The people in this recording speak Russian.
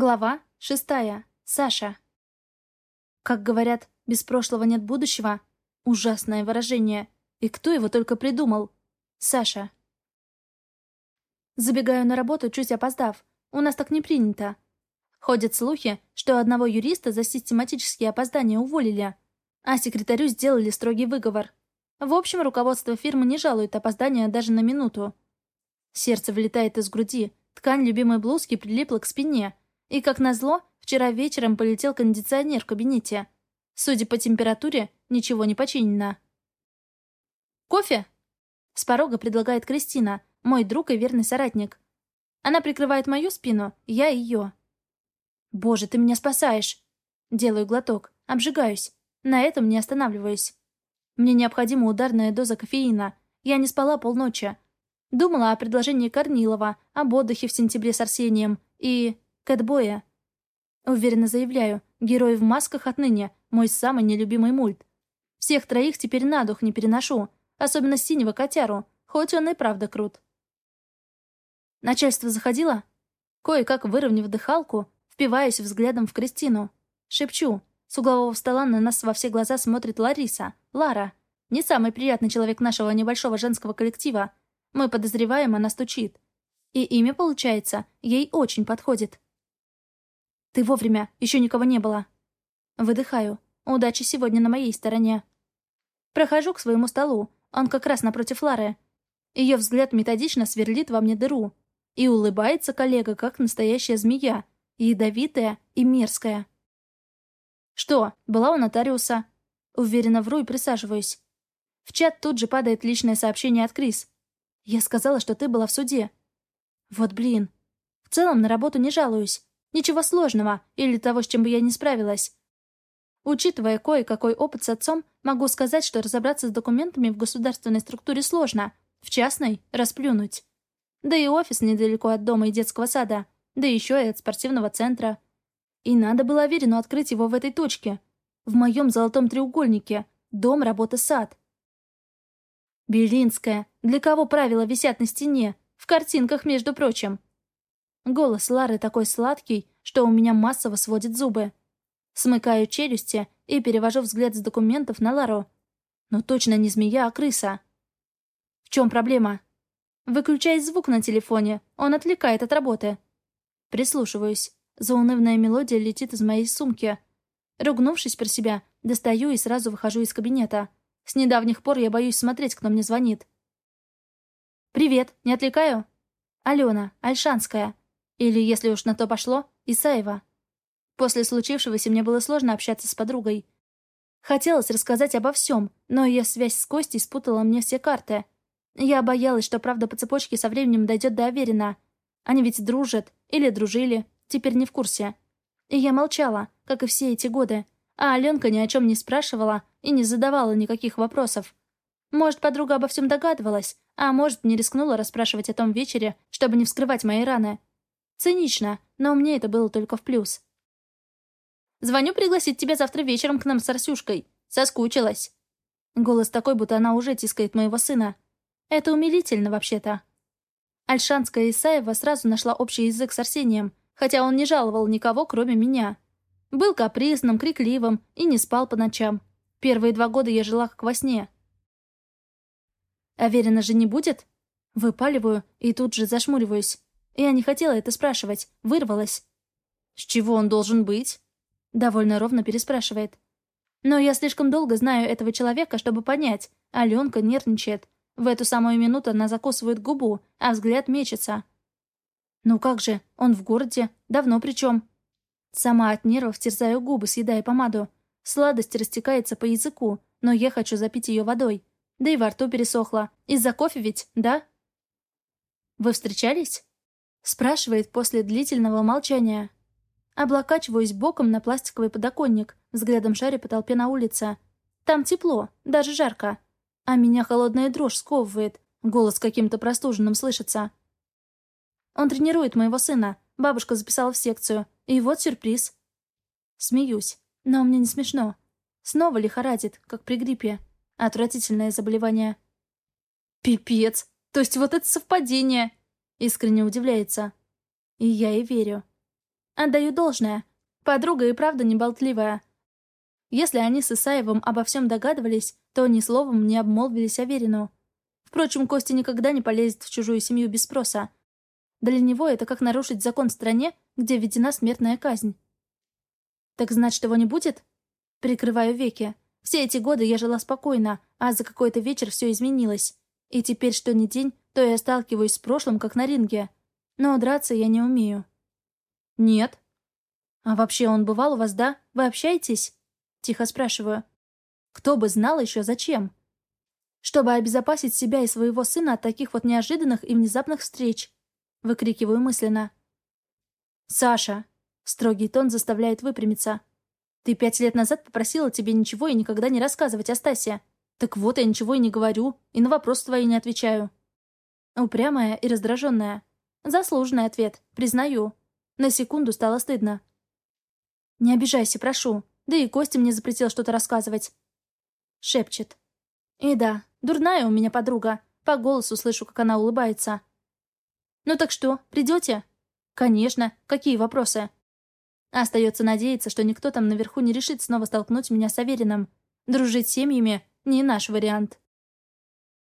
Глава шестая. Саша. Как говорят, без прошлого нет будущего. Ужасное выражение. И кто его только придумал? Саша. Забегаю на работу, чуть опоздав. У нас так не принято. Ходят слухи, что одного юриста за систематические опоздания уволили, а секретарю сделали строгий выговор. В общем, руководство фирмы не жалует опоздания даже на минуту. Сердце вылетает из груди, ткань любимой блузки прилипла к спине, и, как назло, вчера вечером полетел кондиционер в кабинете. Судя по температуре, ничего не починено. «Кофе?» С порога предлагает Кристина, мой друг и верный соратник. Она прикрывает мою спину, я ее. «Боже, ты меня спасаешь!» Делаю глоток, обжигаюсь. На этом не останавливаюсь. Мне необходима ударная доза кофеина. Я не спала полночи. Думала о предложении Корнилова, об отдыхе в сентябре с Арсением и... Кэтбоя. Уверенно заявляю, герой в масках отныне мой самый нелюбимый мульт. Всех троих теперь на дух не переношу, особенно синего котяру, хоть он и правда крут. Начальство заходило? Кое-как выровняв дыхалку, впиваюсь взглядом в Кристину. Шепчу. С углового стола на нас во все глаза смотрит Лариса, Лара. Не самый приятный человек нашего небольшого женского коллектива. Мы подозреваем, она стучит. И имя, получается, ей очень подходит. Ты вовремя, еще никого не было. Выдыхаю. Удача сегодня на моей стороне. Прохожу к своему столу. Он как раз напротив Лары. Ее взгляд методично сверлит во мне дыру. И улыбается коллега, как настоящая змея. Ядовитая и мерзкая. «Что, была у нотариуса?» Уверенно вру и присаживаюсь. В чат тут же падает личное сообщение от Крис. «Я сказала, что ты была в суде». Вот блин. В целом на работу не жалуюсь. Ничего сложного или того, с чем бы я не справилась. Учитывая кое-какой опыт с отцом, могу сказать, что разобраться с документами в государственной структуре сложно. В частной — расплюнуть. Да и офис недалеко от дома и детского сада. Да еще и от спортивного центра. И надо было Аверину открыть его в этой точке. В моем золотом треугольнике. Дом, работа, сад. Белинская. Для кого правила висят на стене? В картинках, между прочим. Голос Лары такой сладкий, что у меня массово сводит зубы. Смыкаю челюсти и перевожу взгляд с документов на Лару. Но точно не змея, а крыса. В чем проблема? Выключай звук на телефоне, он отвлекает от работы. Прислушиваюсь. Заунывная мелодия летит из моей сумки. Ругнувшись про себя, достаю и сразу выхожу из кабинета. С недавних пор я боюсь смотреть, кто мне звонит. «Привет, не отвлекаю?» «Алена, Альшанская. Или, если уж на то пошло, Исаева. После случившегося мне было сложно общаться с подругой. Хотелось рассказать обо всем, но ее связь с Костей спутала мне все карты. Я боялась, что правда по цепочке со временем дойдет до Аверина. Они ведь дружат, или дружили, теперь не в курсе. И я молчала, как и все эти годы, а Аленка ни о чем не спрашивала и не задавала никаких вопросов. Может, подруга обо всем догадывалась, а может, не рискнула расспрашивать о том вечере, чтобы не вскрывать мои раны. Цинично, но мне это было только в плюс. «Звоню пригласить тебя завтра вечером к нам с Арсюшкой. Соскучилась». Голос такой, будто она уже тискает моего сына. Это умилительно, вообще-то. Альшанская Исаева сразу нашла общий язык с Арсением, хотя он не жаловал никого, кроме меня. Был капризным, крикливым и не спал по ночам. Первые два года я жила как во сне. «Аверина же не будет?» Выпаливаю и тут же зашмуриваюсь. Я не хотела это спрашивать, вырвалась. «С чего он должен быть?» Довольно ровно переспрашивает. Но я слишком долго знаю этого человека, чтобы понять. Аленка нервничает. В эту самую минуту она закусывает губу, а взгляд мечется. «Ну как же, он в городе, давно причем?» Сама от нервов терзаю губы, съедая помаду. Сладость растекается по языку, но я хочу запить ее водой. Да и во рту пересохло. Из-за кофе ведь, да? «Вы встречались?» Спрашивает после длительного молчания. Облокачиваюсь боком на пластиковый подоконник, взглядом шаря по толпе на улице. Там тепло, даже жарко. А меня холодная дрожь сковывает. Голос каким-то простуженным слышится. Он тренирует моего сына. Бабушка записала в секцию. И вот сюрприз. Смеюсь. Но мне не смешно. Снова лихорадит, как при гриппе. Отвратительное заболевание. Пипец. То есть вот это совпадение. Искренне удивляется. И я и верю. Отдаю должное. Подруга и правда не болтливая. Если они с Исаевым обо всем догадывались, то ни словом не обмолвились о Верину. Впрочем, Костя никогда не полезет в чужую семью без спроса. Для него это как нарушить закон в стране, где введена смертная казнь. «Так значит, его не будет?» Прикрываю веки. Все эти годы я жила спокойно, а за какой-то вечер все изменилось. И теперь, что ни день, то я сталкиваюсь с прошлым, как на ринге. Но драться я не умею. «Нет». «А вообще он бывал у вас, да? Вы общаетесь?» Тихо спрашиваю. «Кто бы знал еще зачем?» «Чтобы обезопасить себя и своего сына от таких вот неожиданных и внезапных встреч», выкрикиваю мысленно. «Саша!» Строгий тон заставляет выпрямиться. «Ты пять лет назад попросила тебе ничего и никогда не рассказывать о Стасе. Так вот, я ничего и не говорю, и на вопросы твои не отвечаю». Упрямая и раздраженная. Заслуженный ответ, признаю. На секунду стало стыдно. «Не обижайся, прошу. Да и Костя мне запретил что-то рассказывать». Шепчет. «И да, дурная у меня подруга. По голосу слышу, как она улыбается». «Ну так что, придете?» «Конечно. Какие вопросы?» Остается надеяться, что никто там наверху не решит снова столкнуть меня с Авериным. Дружить с семьями — не наш вариант.